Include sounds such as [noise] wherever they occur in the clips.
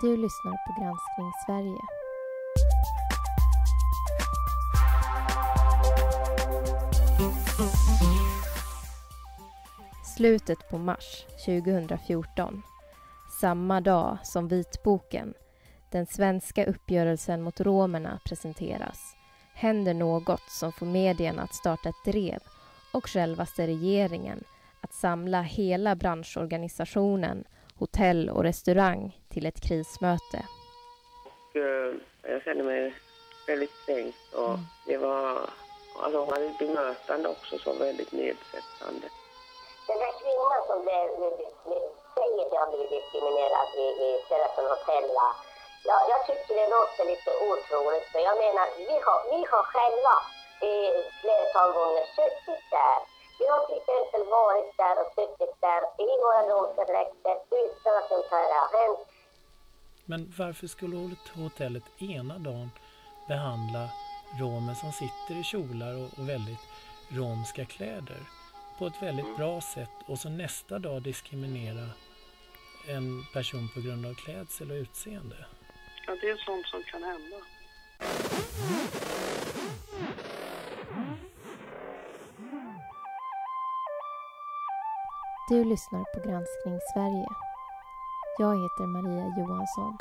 Du lyssnar på Granskning Sverige. Slutet på mars 2014. Samma dag som vitboken, den svenska uppgörelsen mot romerna, presenteras händer något som får medierna att starta ett drev och självaste regeringen att samla hela branschorganisationen hotell och restaurang till ett krismöte. Eh, jag kände mig väldigt kränkt och mm. det var, alltså hon hade ett bemötande också som väldigt nedsättande. Den där kvinnan som blev, säger sig ha blivit diskriminerad i, i Sheraton Hotel, ja, jag tycker det låter lite otroligt för jag menar, vi har, vi har själva eh, flertal gånger suttit där jag har till exempel varit där och suttit där i våra rosenrätter utan att här har hänt. Men varför skulle hotellet ena dagen behandla romer som sitter i kjolar och, och väldigt romska kläder på ett väldigt bra sätt och så nästa dag diskriminera en person på grund av klädsel och utseende? Ja, det är sånt som kan hända. Du lyssnar på Granskning Sverige. Jag heter Maria Johansson.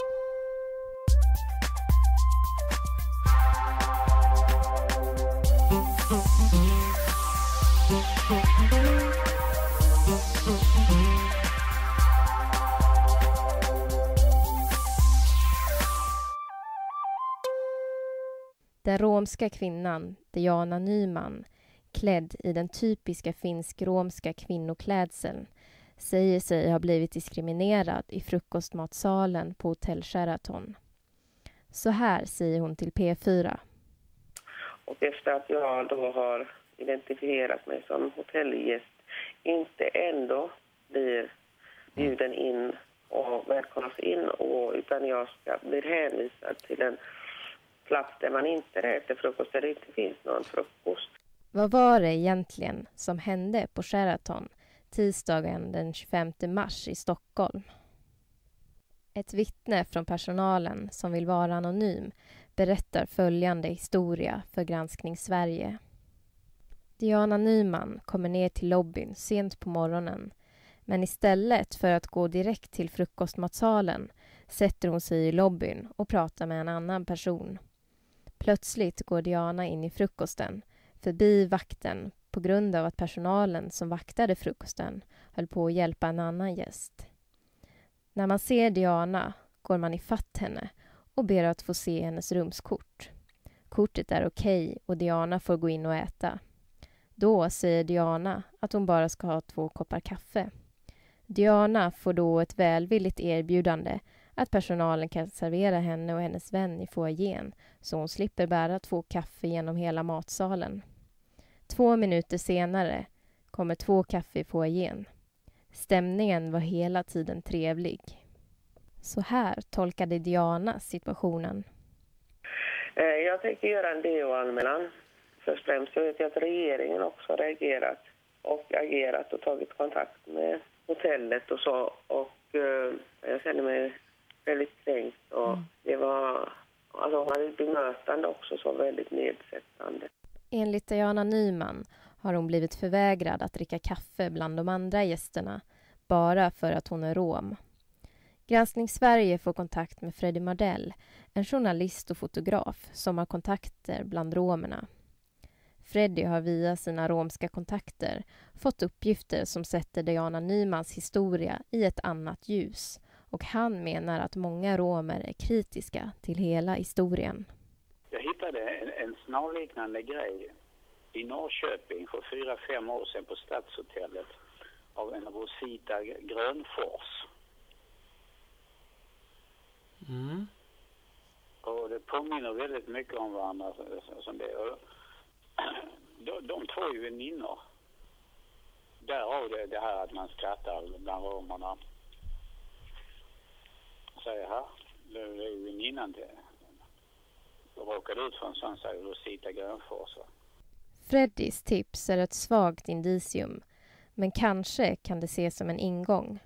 Den romska kvinnan, Diana Nyman, klädd i den typiska finsk-romska kvinnoklädseln säger sig ha blivit diskriminerad i frukostmatsalen på hotell Sheraton. Så här säger hon till P4. Och efter att jag då har identifierat mig som hotellgäst inte ändå blir bjuden in och välkomnas in och, utan jag ska bli hänvisad till en plats där man inte äter frukost, där det inte finns någon frukost. Vad var det egentligen som hände på Sheraton tisdagen den 25 mars i Stockholm? Ett vittne från personalen som vill vara anonym berättar följande historia för Granskning Sverige. Diana Nyman kommer ner till lobbyn sent på morgonen men istället för att gå direkt till frukostmatsalen sätter hon sig i lobbyn och pratar med en annan person. Plötsligt går Diana in i frukosten förbi vakten på grund av att personalen som vaktade frukosten höll på att hjälpa en annan gäst. När man ser Diana går man ifatt henne och ber att få se hennes rumskort. Kortet är okej okay och Diana får gå in och äta. Då säger Diana att hon bara ska ha två koppar kaffe. Diana får då ett välvilligt erbjudande att personalen kan servera henne och hennes vän i foajén så hon slipper bära två kaffe genom hela matsalen. Två minuter senare kommer två kaffe i foajén. Stämningen var hela tiden trevlig. Så här tolkade Diana situationen. Eh, jag tänker göra en DO-anmälan. Först och främst jag vet jag att regeringen också har reagerat och agerat och tagit kontakt med hotellet och så. Och eh, jag känner mig väldigt kränkt och mm. det var, alltså hon hade ett bemötande också som var väldigt nedsättande. Enligt Diana Nyman har hon blivit förvägrad att dricka kaffe bland de andra gästerna bara för att hon är rom. Granskning Sverige får kontakt med Freddy Mardell, en journalist och fotograf som har kontakter bland romerna. Freddy har via sina romska kontakter fått uppgifter som sätter Diana Nymans historia i ett annat ljus och han menar att många romer är kritiska till hela historien. Hittade en, en snarliknande grej i Norrköping för fyra, fem år sedan på Stadshotellet av en Rosita Grönfors. Mm. Och det påminner väldigt mycket om varandra. Som det. Och [clears throat] de, de två är ju väninnor. Därav det, det här att man skrattar bland romerna. Säger här, det är ju väninnan till råkade ut för en sån säger Rosita Grönfors. Freddys tips är ett svagt indicium, men kanske kan det ses som en ingång.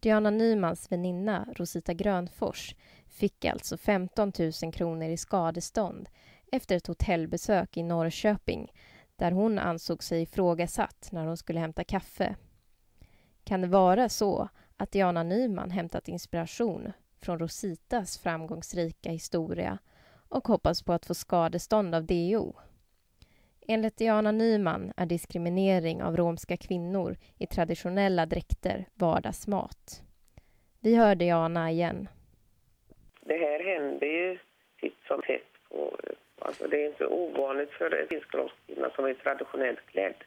Diana Nymans väninna Rosita Grönfors fick alltså 15 000 kronor i skadestånd efter ett hotellbesök i Norrköping där hon ansåg sig ifrågasatt när hon skulle hämta kaffe. Kan det vara så att Diana Nyman hämtat inspiration från Rositas framgångsrika historia och hoppas på att få skadestånd av DO? Enligt Diana Nyman är diskriminering av romska kvinnor i traditionella dräkter vardagsmat. Vi hör Diana igen. Det här händer ju titt som tätt. På, alltså det är inte ovanligt för en finsk kvinna som är traditionellt klädd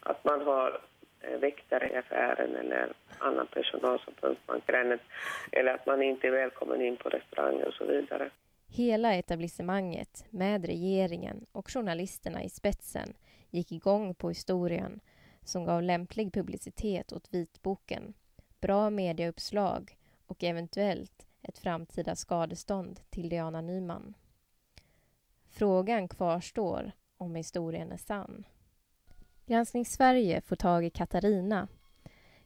att man har eh, väktare i affären eller annan personal som pumpar eller att man inte är välkommen in på restauranger och så vidare. Hela etablissemanget med regeringen och journalisterna i spetsen gick igång på historien som gav lämplig publicitet åt vitboken, bra mediauppslag och eventuellt ett framtida skadestånd till Diana Nyman. Frågan kvarstår om historien är sann. Granskning Sverige får tag i Katarina.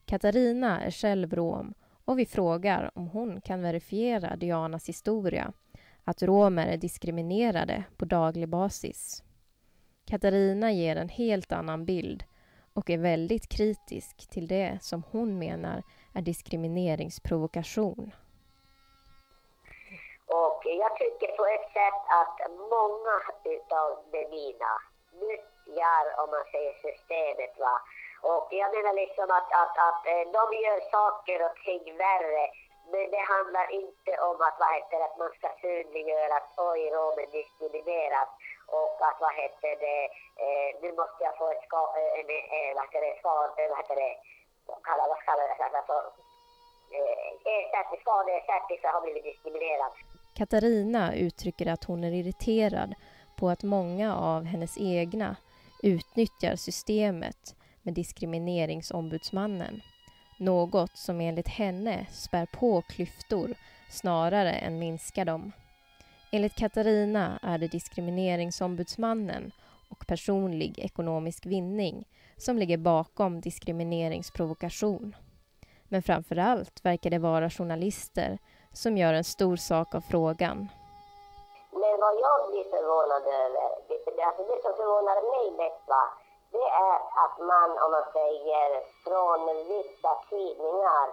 Katarina är själv rom och vi frågar om hon kan verifiera Dianas historia att romer är diskriminerade på daglig basis. Katarina ger en helt annan bild och är väldigt kritisk till det som hon menar är diskrimineringsprovokation. Och jag tycker på ett sätt att många utav de mina nyttjar, om man säger systemet, va. Och jag menar liksom att, att, att eh, de gör saker och ting värre men det handlar inte om att, vad heter att man ska synliggöra att oj, romen diskrimineras och att vad heter det, eh, nu måste jag få ett ska, eh, en, eh, vad heter det, svar, eh, vad heter det, vad kallar, vad kallar det, alltså, eh, ersättning, skadeersättning för att ha blivit diskriminerad. Katarina uttrycker att hon är irriterad på att många av hennes egna utnyttjar systemet med diskrimineringsombudsmannen något som enligt henne spär på klyftor snarare än minskar dem. Enligt Katarina är det diskrimineringsombudsmannen och personlig ekonomisk vinning som ligger bakom diskrimineringsprovokation. Men framför allt verkar det vara journalister som gör en stor sak av frågan. Men vad jag blir förvånad över, alltså det som förvånar mig mest var det är att man, om man säger från vissa tidningar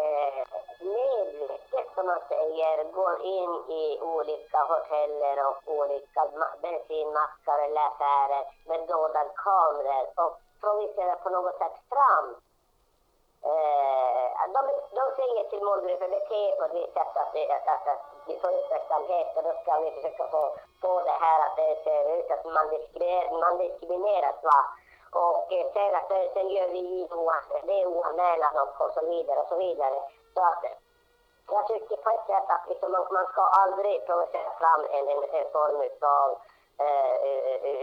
eh, medvetet, som man säger, går in i olika hoteller och olika bensinmackar eller affärer med dolda kameror och projicerar på något sätt fram. Eh, de, de säger till målgruppen bete på ett visst sätt att, att, att, att vi får uppmärksamhet och då ska vi försöka få, få det här att eh, det ser ut att man, diskrimineras, man diskrimineras. Va? Och eh, sen, att, eh, sen gör vi DO-anmälan och, och så vidare och så vidare. Så att jag tycker på ett sätt att liksom man, man ska aldrig provocera fram en, en, en form utav, eh,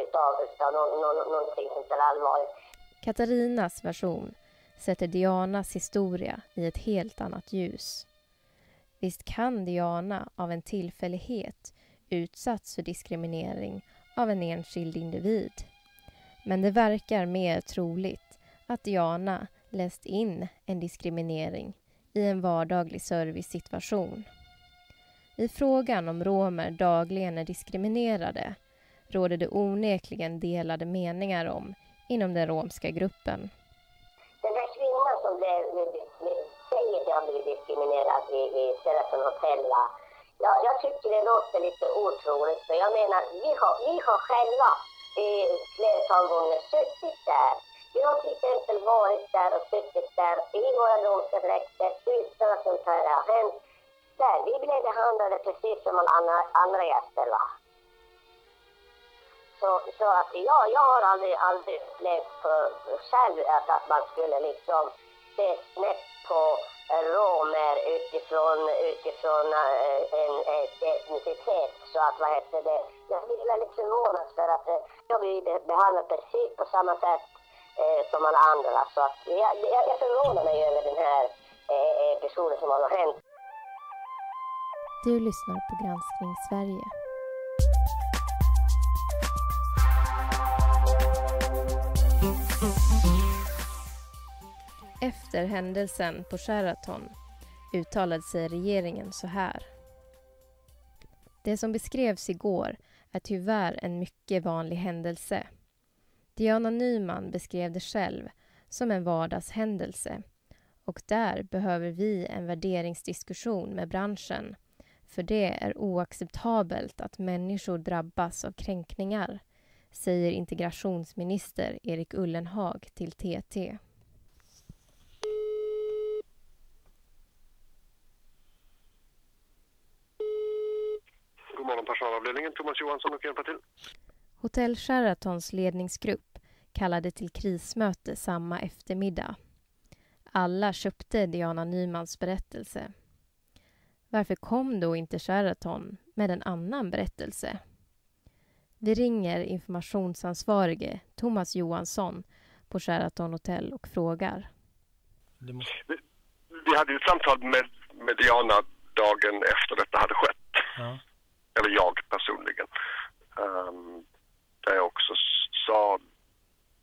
utav, utav no, no, någonting som är allvarligt. Katarinas version sätter Dianas historia i ett helt annat ljus. Visst kan Diana av en tillfällighet utsatts för diskriminering av en enskild individ men det verkar mer troligt att Diana läst in en diskriminering i en vardaglig servicesituation. I frågan om romer dagligen är diskriminerade råder det onekligen delade meningar om inom den romska gruppen. Den där kvinnan som blev, säger att har blivit i, i, stället för en Hotella, ja, jag tycker det låter lite otroligt. För jag menar, vi har, vi har själva eh, flertal gånger suttit där. Vi har till exempel varit där och suttit där i våra romska dräkter utan att sånt här har hänt. Där vi blev behandlade precis som alla andra, andra gäster. Va? Så, så att ja, jag har aldrig, aldrig upplevt för själv att, att man skulle liksom se snett på romer utifrån, utifrån eh, en, etnicitet. Så att vad heter det, jag blir väldigt förvånad för att eh, jag blir behandlad precis på samma sätt eh, som alla andra. Så att jag, jag, jag förvånar mig över den här eh, eh episoden som har hänt. Du lyssnar på Granskning Sverige. Efter händelsen på Sheraton uttalade sig regeringen så här. Det som beskrevs igår är tyvärr en mycket vanlig händelse. Diana Nyman beskrev det själv som en vardagshändelse och där behöver vi en värderingsdiskussion med branschen för det är oacceptabelt att människor drabbas av kränkningar säger integrationsminister Erik Ullenhag till TT. Personalavdelningen, Thomas Johansson och hjälpa till. Hotell Sheratons ledningsgrupp kallade till krismöte samma eftermiddag. Alla köpte Diana Nymans berättelse. Varför kom då inte Sheraton med en annan berättelse? Vi ringer informationsansvarige Thomas Johansson på Sheraton Hotel och frågar. Vi, vi, hade ju ett samtal med, med Diana dagen efter detta hade skett. Ja. Eller jag personligen. Um, där jag också sa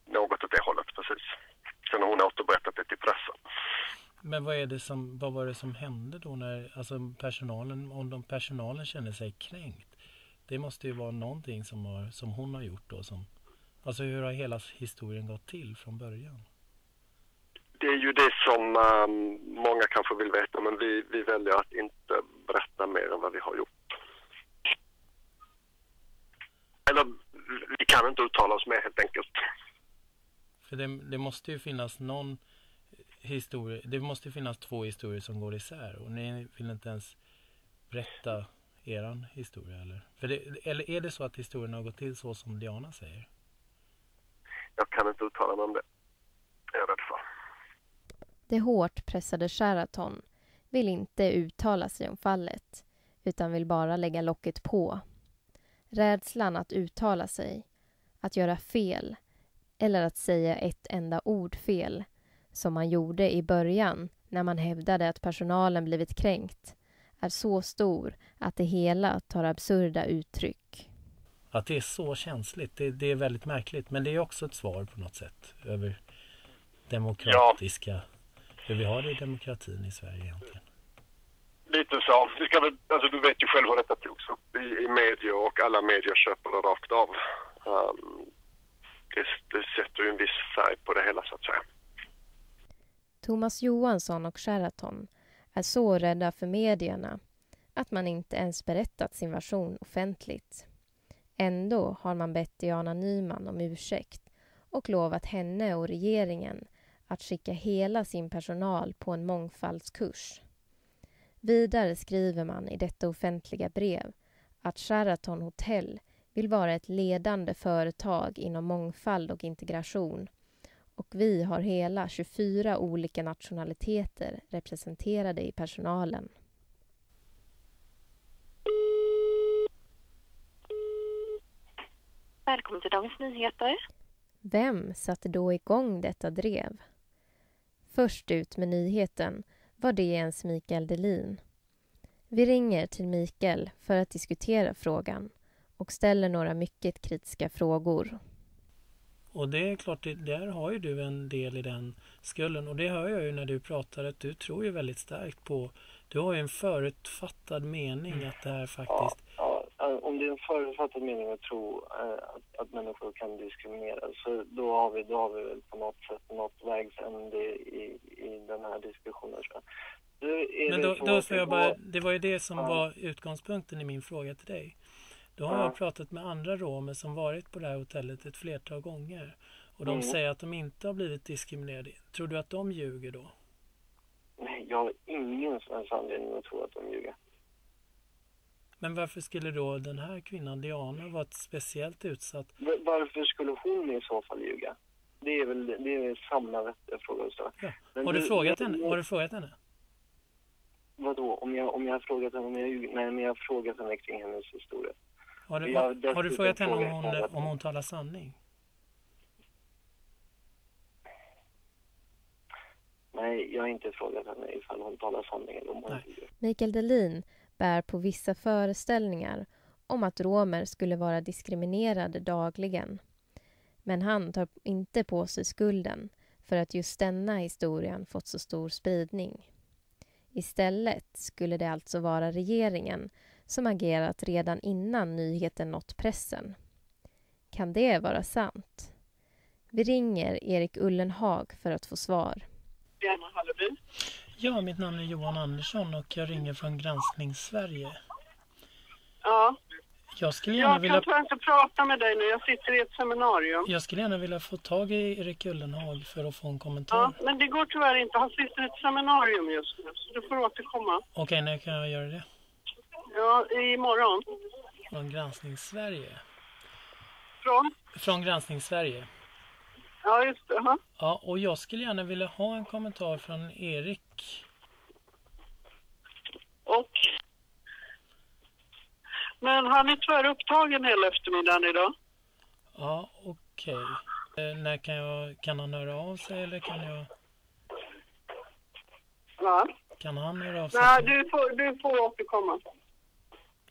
något åt det hållet precis. Sen har hon återberättat det till pressen. Men vad, är det som, vad var det som hände då när alltså personalen, om de personalen känner sig kränkt? Det måste ju vara någonting som, har, som hon har gjort då. Som, alltså hur har hela historien gått till från början? Det är ju det som um, många kanske vill veta men vi, vi väljer att inte berätta mer än vad vi har gjort. Eller vi kan inte uttala oss mer helt enkelt. För det, det måste ju finnas någon historia, det måste finnas två historier som går isär och ni vill inte ens berätta eran historia eller? För det, eller är det så att historien har gått till så som Diana säger? Jag kan inte uttala mig om det. Jag är rädd för. Det hårt pressade Sheraton vill inte uttala sig om fallet utan vill bara lägga locket på. Rädslan att uttala sig, att göra fel eller att säga ett enda ord fel som man gjorde i början när man hävdade att personalen blivit kränkt är så stor att det hela tar absurda uttryck. Att det är så känsligt, det, det är väldigt märkligt. Men det är också ett svar på något sätt över demokratiska, ja. hur vi har det i demokratin i Sverige egentligen. Lite så. Du, ska väl, alltså, du vet ju själv hur detta togs upp i, i media och alla medier köper det rakt av. Um, det, det sätter ju en viss färg på det hela så att säga. Thomas Johansson och Sheraton är så rädda för medierna att man inte ens berättat sin version offentligt. Ändå har man bett Diana Nyman om ursäkt och lovat henne och regeringen att skicka hela sin personal på en mångfaldskurs. Vidare skriver man i detta offentliga brev att Sheraton Hotel vill vara ett ledande företag inom mångfald och integration och vi har hela 24 olika nationaliteter representerade i personalen. Välkommen till Dagens Nyheter. Vem satte då igång detta drev? Först ut med nyheten var det ens Mikael Delin. Vi ringer till Mikael för att diskutera frågan och ställer några mycket kritiska frågor. Och det är klart, det, där har ju du en del i den skulden. Och det hör jag ju när du pratar att du tror ju väldigt starkt på... Du har ju en förutfattad mening att det här faktiskt... Ja, ja om det är en förutfattad mening att tro eh, att, att människor kan diskrimineras så då har vi, då har vi väl på något sätt nått vägs ände i, i den här diskussionen. Men då, då får jag bara, det var ju det som ja. var utgångspunkten i min fråga till dig. Då har ja. jag pratat med andra romer som varit på det här hotellet ett flertal gånger. Och de mm. säger att de inte har blivit diskriminerade. Tror du att de ljuger då? Nej, jag har ingen som helst anledning att tro att de ljuger. Men varför skulle då den här kvinnan, Diana, vara speciellt utsatt? Varför skulle hon i så fall ljuga? Det är väl det är samma vettiga fråga att ställa. Ja. Har, du, du frågat henne? har du frågat henne? Vadå? Om jag, om jag har frågat henne? Om jag, nej, men jag har frågat henne kring hennes historia. Har du, har, har du frågat henne om hon, om hon talar sanning? Nej, jag har inte frågat henne ifall hon talar sanning eller om hon. Mikael Delin bär på vissa föreställningar om att romer skulle vara diskriminerade dagligen. Men han tar inte på sig skulden för att just denna historien fått så stor spridning. Istället skulle det alltså vara regeringen som agerat redan innan nyheten nått pressen. Kan det vara sant? Vi ringer Erik Ullenhag för att få svar. Ja, mitt namn är Johan Andersson och jag ringer från Granskning Sverige. Ja, Jag skulle gärna jag vilja, kan tyvärr inte prata med dig nu. Jag sitter i ett seminarium. jag skulle gärna vilja få tag i Erik Ullenhag för att få en kommentar. Ja, men det går tyvärr inte. Han sitter i ett seminarium just nu, så du får återkomma. Okej, när kan jag göra det? Ja, imorgon. Från Granskning Sverige. Från? Från Granskning Sverige. Ja, just det. Ja. Ja, och jag skulle gärna vilja ha en kommentar från Erik. Och? Men han är tyvärr upptagen hela eftermiddagen idag. Ja, okej. Eh, när kan jag, kan han höra av sig eller kan jag, Va? kan han höra av sig? Nej, du får, du får återkomma.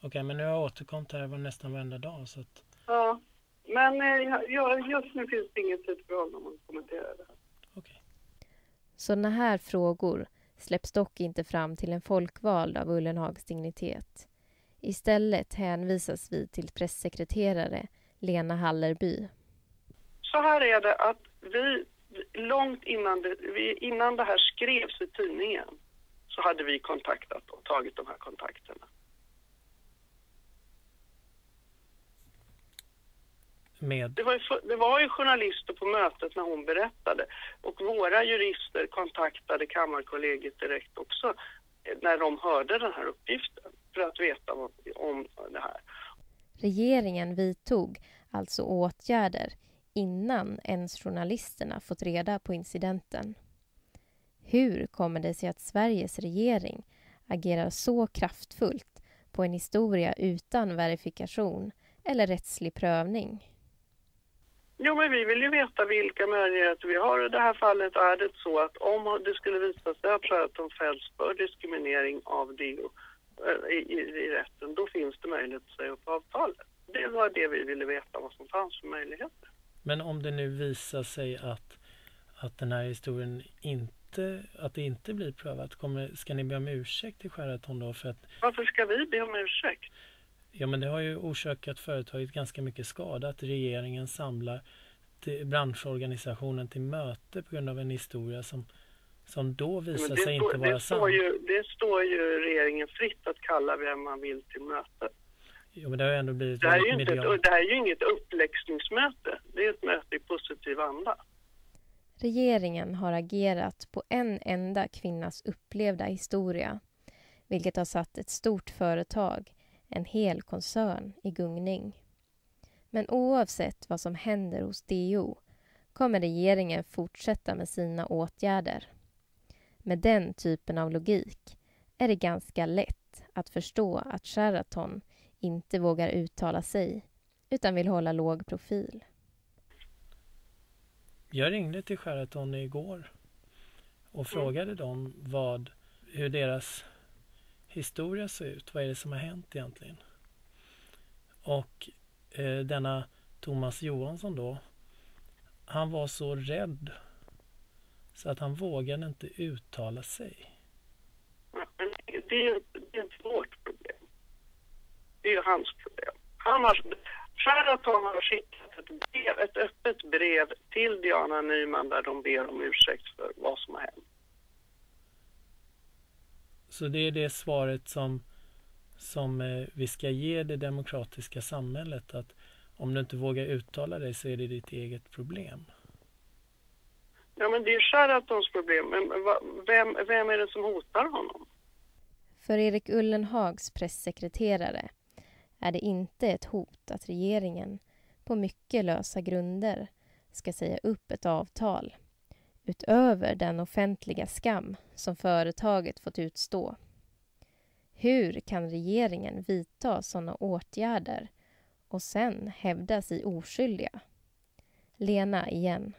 Okej, men nu har jag återkommit här var nästan varenda dag så att, Ja. Men eh, ja, just nu finns det ingen tid för honom att kommentera det. okej. Sådana här frågor släpps dock inte fram till en folkvald av Ullenhags dignitet. Istället hänvisas vi till pressekreterare Lena Hallerby. Så här är det att vi, långt innan det, innan det här skrevs i tidningen, så hade vi kontaktat och tagit de här kontakterna. Med, Det var, ju, det var ju journalister på mötet när hon berättade och våra jurister kontaktade Kammarkollegiet direkt också eh, när de hörde den här uppgiften för att veta vad, om det här. Regeringen vidtog alltså åtgärder innan ens journalisterna fått reda på incidenten. Hur kommer det sig att Sveriges regering agerar så kraftfullt på en historia utan verifikation eller rättslig prövning? Jo, men vi vill ju veta vilka möjligheter vi har. I det här fallet är det så att om det skulle visa sig att Sheraton fälls för diskriminering av DO eh, i, i, i rätten, då finns det möjlighet att säga upp avtalet. Det var det vi ville veta, vad som fanns för möjligheter. men om det nu visar sig att, att den här historien inte, att det inte blir prövat, kommer, ska ni be om ursäkt till Sheraton då? För att, Varför ska vi be om ursäkt? Ja men det har ju orsakat företaget ganska mycket skada att regeringen samlar till branschorganisationen till möte på grund av en historia som, som då visar sig står, inte vara det, sann. står ju, det står ju regeringen fritt att kalla vem man vill till möte. Jo, men det har ju ändå blivit Det här, är ju inte ett, det här är ju inget uppläxningsmöte. Det är ett möte i positiv anda. Regeringen har agerat på en enda kvinnas upplevda historia vilket har satt ett stort företag, en hel koncern, i gungning. Men oavsett vad som händer hos DO kommer regeringen fortsätta med sina åtgärder. Med den typen av logik är det ganska lätt att förstå att Sheraton inte vågar uttala sig utan vill hålla låg profil. Jag ringde till Sheraton igår och frågade dem vad, hur deras historia ser ut. Vad är det som har hänt egentligen? Och eh, denna Thomas Johansson då, han var så rädd så att han vågade inte uttala sig. Det är ju det är inte vårt problem. Det är ju hans problem. Han har, Sheraton har skickat ett, brev, ett öppet brev till Diana Nyman där de ber om ursäkt för vad som har hänt. Så det är det svaret som, som eh, vi ska ge det demokratiska samhället att om du inte vågar uttala dig så är det ditt eget problem. Ja, men det är Sheratons problem. Men vem, vem är det som hotar honom? För Erik Ullenhags pressekreterare är det inte ett hot att regeringen på mycket lösa grunder ska säga upp ett avtal utöver den offentliga skam som företaget fått utstå. Hur kan regeringen vidta sådana åtgärder och sen hävda sig oskyldiga? Lena igen.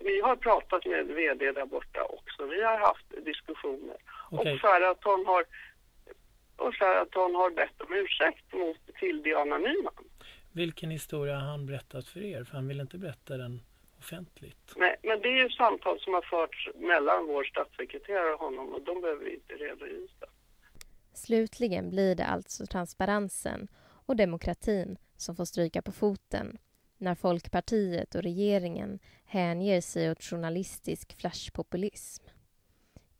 Vi har pratat med VD där borta också. Vi har haft diskussioner. Okej. Och Sheraton har, och Sheraton har bett om ursäkt mot, till Diana Nyman. Vilken historia har han berättat för er? För han vill inte berätta den offentligt. Nej, men det är ju samtal som har förts mellan vår statssekreterare och honom och de behöver vi inte redovisa. Slutligen blir det alltså transparensen och demokratin som får stryka på foten när Folkpartiet och regeringen hänger sig åt journalistisk flashpopulism.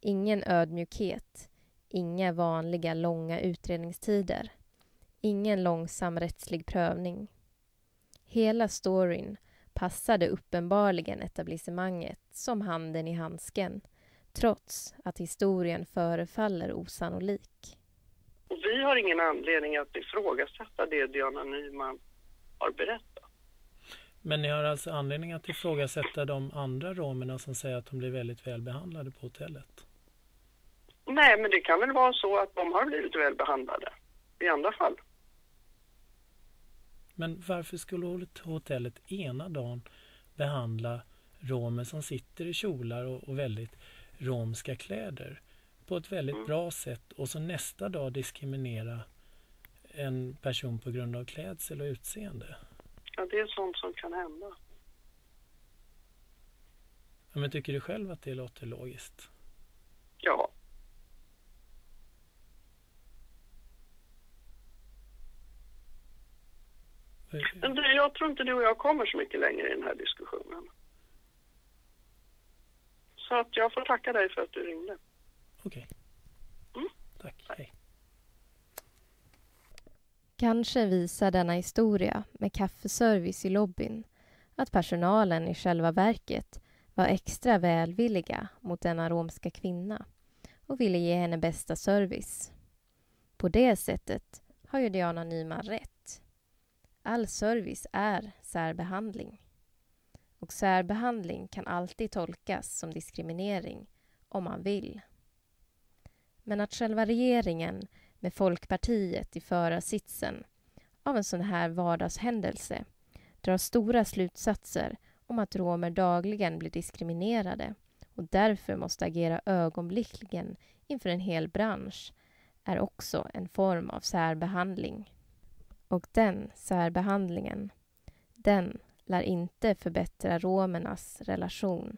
Ingen ödmjukhet, inga vanliga långa utredningstider, ingen långsam rättslig prövning. Hela storyn passade uppenbarligen etablissemanget som handen i handsken trots att historien förefaller osannolik. Och vi har ingen anledning att ifrågasätta det Diana Nyman har berättat. Men ni har alltså anledning att ifrågasätta de andra romerna som säger att de blir väldigt väl behandlade på hotellet? Nej, men det kan väl vara så att de har blivit väl behandlade i andra fall. Men varför skulle hotellet ena dagen behandla romer som sitter i kjolar och, och väldigt romska kläder på ett väldigt mm. bra sätt och så nästa dag diskriminera en person på grund av klädsel och utseende? Ja, det är sånt som kan hända. Ja, men tycker du själv att det låter logiskt? Ja. Men du, jag tror inte du och jag kommer så mycket längre i den här diskussionen. Så att jag får tacka dig för att du ringde. Okej. Okay. Mm. Tack. Hej. Kanske visar denna historia med kaffeservice i lobbyn att personalen i själva verket var extra välvilliga mot denna romska kvinna och ville ge henne bästa service. På det sättet har ju Diana Nyman rätt. All service är särbehandling. Och särbehandling kan alltid tolkas som diskriminering om man vill. Men att själva regeringen med Folkpartiet i förarsitsen av en sån här vardagshändelse drar stora slutsatser om att romer dagligen blir diskriminerade och därför måste agera ögonblickligen inför en hel bransch är också en form av särbehandling och den särbehandlingen, den lär inte förbättra romernas relation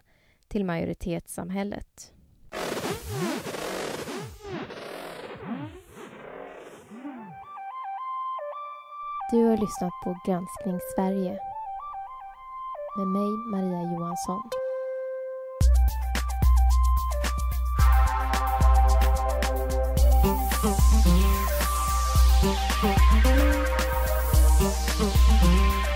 till majoritetssamhället. Du har lyssnat på Granskning Sverige med mig, Maria Johansson. Thank you. Thank you.